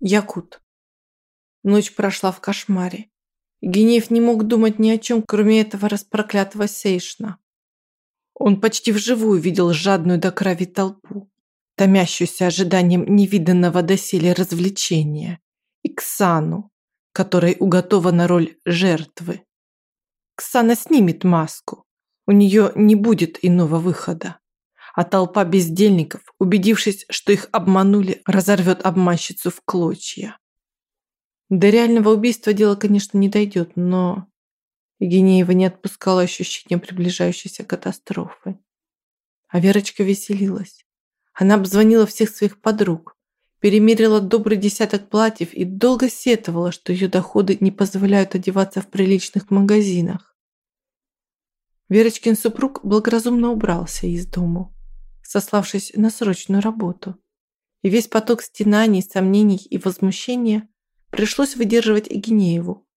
Якут. Ночь прошла в кошмаре. Генеев не мог думать ни о чем, кроме этого распроклятого Сейшна. Он почти вживую видел жадную до крови толпу, томящуюся ожиданием невиданного доселе развлечения, и Ксану, которой уготована роль жертвы. Ксана снимет маску, у нее не будет иного выхода а толпа бездельников, убедившись, что их обманули, разорвет обманщицу в клочья. До реального убийства дело, конечно, не дойдет, но Евгенеева не отпускала ощущение приближающейся катастрофы. А Верочка веселилась. Она обзвонила всех своих подруг, перемерила добрый десяток платьев и долго сетовала, что ее доходы не позволяют одеваться в приличных магазинах. Верочкин супруг благоразумно убрался из дому сославшись на срочную работу. И весь поток стенаний, сомнений и возмущения пришлось выдерживать Эгинееву.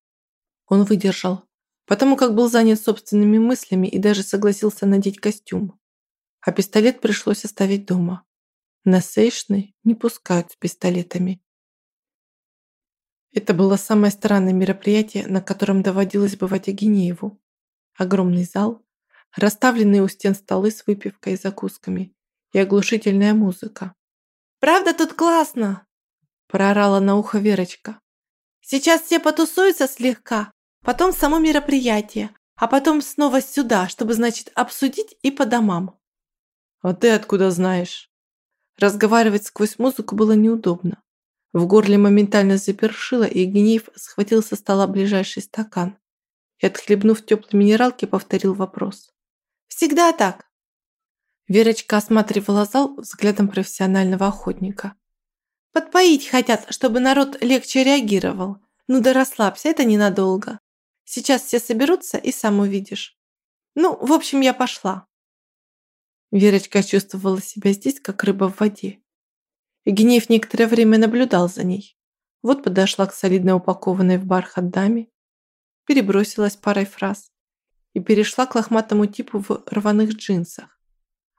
Он выдержал, потому как был занят собственными мыслями и даже согласился надеть костюм. А пистолет пришлось оставить дома. На сейшны не пускают с пистолетами. Это было самое странное мероприятие, на котором доводилось бывать Агинееву. Огромный зал, расставленные у стен столы с выпивкой и закусками, и оглушительная музыка. «Правда тут классно?» – проорала на ухо Верочка. «Сейчас все потусуются слегка, потом само мероприятие, а потом снова сюда, чтобы, значит, обсудить и по домам». «А ты откуда знаешь?» Разговаривать сквозь музыку было неудобно. В горле моментально запершило, и Евгеньев схватил со стола ближайший стакан и, отхлебнув теплой минералки, повторил вопрос. «Всегда так. Верочка осматривала зал взглядом профессионального охотника. «Подпоить хотят, чтобы народ легче реагировал. Ну да расслабься, это ненадолго. Сейчас все соберутся и сам увидишь. Ну, в общем, я пошла». Верочка чувствовала себя здесь, как рыба в воде. Евгеньев некоторое время наблюдал за ней. Вот подошла к солидно упакованной в бархат даме, перебросилась парой фраз и перешла к лохматому типу в рваных джинсах.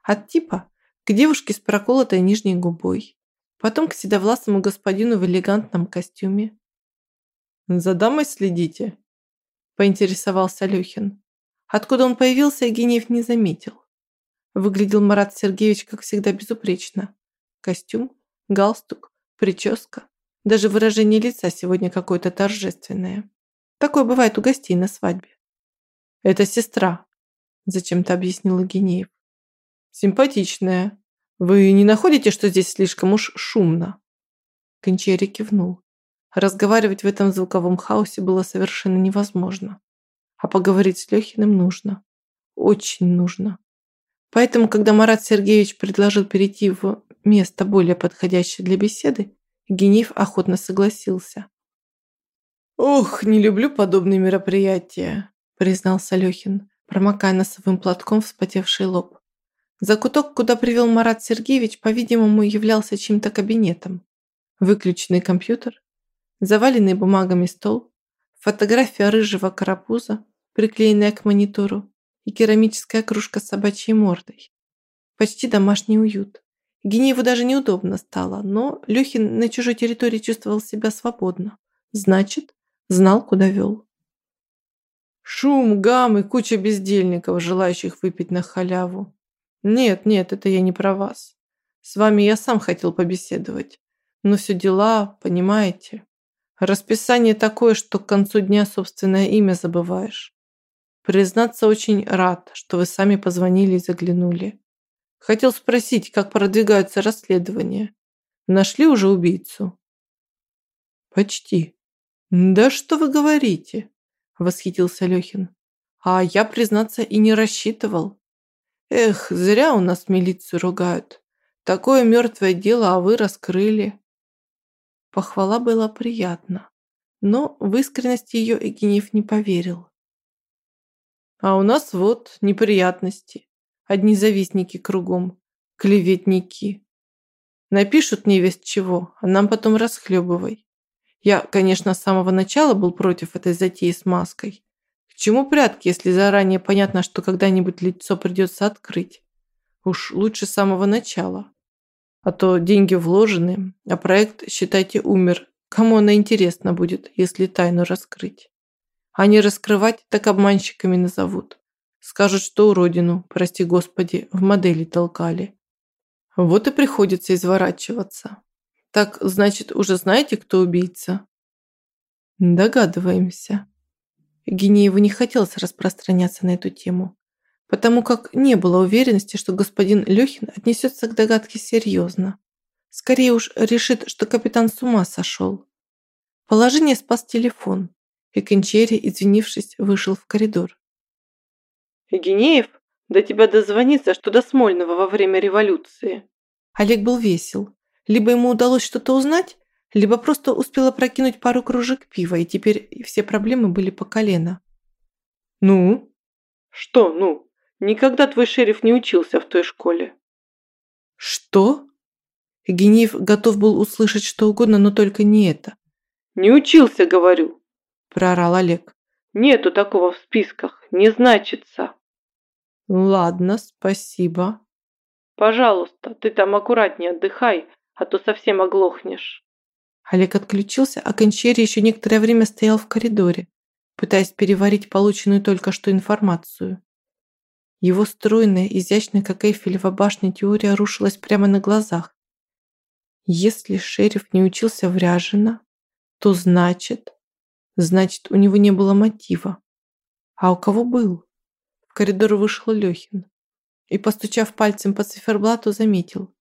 От типа к девушке с проколотой нижней губой, потом к седовласому господину в элегантном костюме. «За дамой следите?» – поинтересовался Лёхин. Откуда он появился, Евгеньев не заметил. Выглядел Марат Сергеевич, как всегда, безупречно. Костюм, галстук, прическа, даже выражение лица сегодня какое-то торжественное. Такое бывает у гостей на свадьбе. «Это сестра», – зачем-то объяснил Евгеньев. Симпатичная. Вы не находите, что здесь слишком уж шумно?» Кончери кивнул. Разговаривать в этом звуковом хаосе было совершенно невозможно. А поговорить с Лёхиным нужно. Очень нужно. Поэтому, когда Марат Сергеевич предложил перейти в место более подходящее для беседы, Генеев охотно согласился. «Ох, не люблю подобные мероприятия», признался Лёхин, промокая носовым платком вспотевший лоб. Закуток, куда привел Марат Сергеевич, по-видимому, являлся чьим-то кабинетом. Выключенный компьютер, заваленный бумагами стол, фотография рыжего карапуза, приклеенная к монитору, и керамическая кружка с собачьей мордой. Почти домашний уют. Генееву даже неудобно стало, но Лёхин на чужой территории чувствовал себя свободно. Значит, знал, куда вел. Шум, гам и куча бездельников, желающих выпить на халяву. Нет, нет, это я не про вас. С вами я сам хотел побеседовать. Но все дела, понимаете. Расписание такое, что к концу дня собственное имя забываешь. Признаться, очень рад, что вы сами позвонили и заглянули. Хотел спросить, как продвигаются расследования. Нашли уже убийцу? Почти. Да что вы говорите? Восхитился Лёхин. А я, признаться, и не рассчитывал. Эх, зря у нас милицию ругают. Такое мертвое дело, а вы раскрыли. Похвала была приятна, но в искренность ее Эгенев не поверил. А у нас вот неприятности. Одни завистники кругом, клеветники. Напишут невесть чего, а нам потом расхлебывай. Я, конечно, с самого начала был против этой затеи с маской. К чему прятки, если заранее понятно, что когда-нибудь лицо придется открыть? Уж лучше с самого начала. А то деньги вложены, а проект, считайте, умер Кому она интересна будет, если тайну раскрыть? А не раскрывать, так обманщиками назовут. Скажут, что уродину, прости господи, в модели толкали. Вот и приходится изворачиваться. Так, значит, уже знаете, кто убийца? Догадываемся. Гинееву не хотелось распространяться на эту тему, потому как не было уверенности, что господин Лёхин отнесется к догадке серьезно. Скорее уж решит, что капитан с ума сошел. Положение спас телефон, и Кончери, извинившись, вышел в коридор. «Гинеев, до тебя дозвониться, что до Смольного во время революции». Олег был весел. Либо ему удалось что-то узнать, либо просто успела прокинуть пару кружек пива, и теперь все проблемы были по колено. «Ну?» «Что «ну»? Никогда твой шериф не учился в той школе». «Что?» Генеев готов был услышать что угодно, но только не это. «Не учился, говорю», – проорал Олег. «Нету такого в списках, не значится». «Ладно, спасибо». «Пожалуйста, ты там аккуратнее отдыхай, а то совсем оглохнешь». Олег отключился, а Кончери еще некоторое время стоял в коридоре, пытаясь переварить полученную только что информацию. Его стройная, изящная, как Эйфелева башня, теория рушилась прямо на глазах. Если шериф не учился в Ряжино, то значит... Значит, у него не было мотива. А у кого был? В коридор вышел Лехин и, постучав пальцем по циферблату, заметил.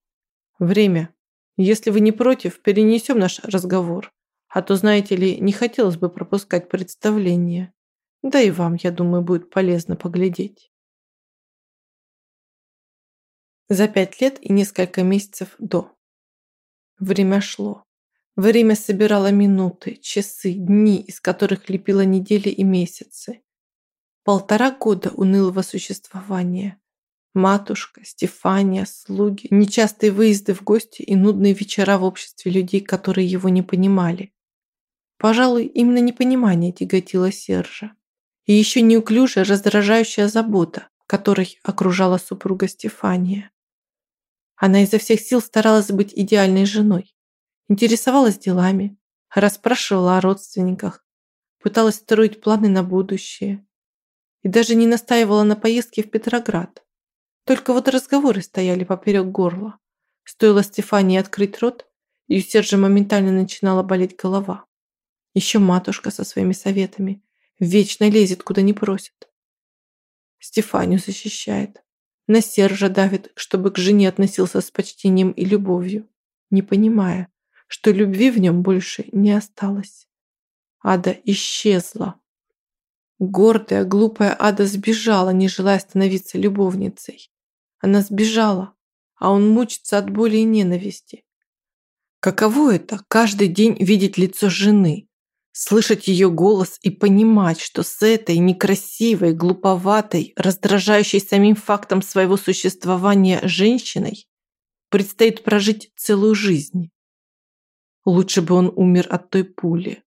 Время. Если вы не против, перенесем наш разговор. А то, знаете ли, не хотелось бы пропускать представление. Да и вам, я думаю, будет полезно поглядеть. За пять лет и несколько месяцев до. Время шло. Время собирало минуты, часы, дни, из которых лепило недели и месяцы. Полтора года унылого существования. Матушка, Стефания, слуги, нечастые выезды в гости и нудные вечера в обществе людей, которые его не понимали. Пожалуй, именно непонимание тяготило Сержа. И еще неуклюжая, раздражающая забота, которой окружала супруга Стефания. Она изо всех сил старалась быть идеальной женой. Интересовалась делами, расспрашивала о родственниках, пыталась строить планы на будущее. И даже не настаивала на поездке в Петроград, только вот разговоры стояли поперек горла. Стоило Стефании открыть рот, и у Сержа моментально начинала болеть голова. Еще матушка со своими советами. Вечно лезет, куда не просит. Стефанию защищает. На Сержа давит, чтобы к жене относился с почтением и любовью, не понимая, что любви в нем больше не осталось. Ада исчезла. Гордая, глупая Ада сбежала, не желая становиться любовницей. Она сбежала, а он мучится от боли и ненависти. Каково это – каждый день видеть лицо жены, слышать ее голос и понимать, что с этой некрасивой, глуповатой, раздражающей самим фактом своего существования женщиной предстоит прожить целую жизнь. Лучше бы он умер от той пули.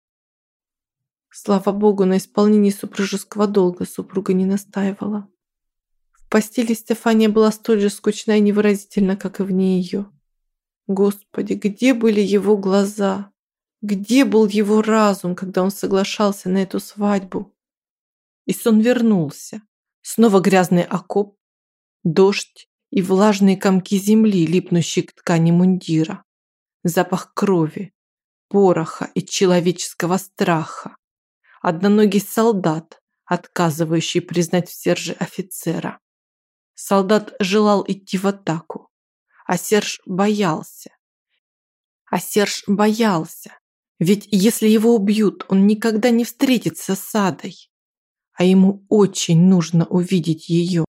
Слава богу, на исполнении супружеского долга супруга не настаивала постели Стефания была столь же скучна и невыразительна, как и вне ее. Господи, где были его глаза? Где был его разум, когда он соглашался на эту свадьбу? И сон вернулся. Снова грязный окоп, дождь и влажные комки земли, липнущие к ткани мундира. Запах крови, пороха и человеческого страха. Одноногий солдат, отказывающий признать в Серже офицера. Солдат желал идти в атаку, а Серж боялся. А Серж боялся, ведь если его убьют, он никогда не встретится с Адой, а ему очень нужно увидеть ее.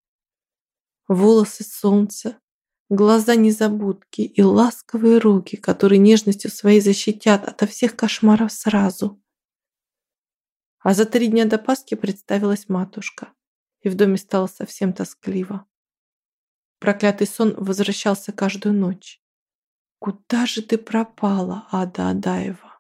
Волосы солнца, глаза незабудки и ласковые руки, которые нежностью своей защитят ото всех кошмаров сразу. А за три дня до Пасхи представилась матушка, и в доме стало совсем тоскливо. Проклятый сон возвращался каждую ночь. «Куда же ты пропала, Ада Адаева?»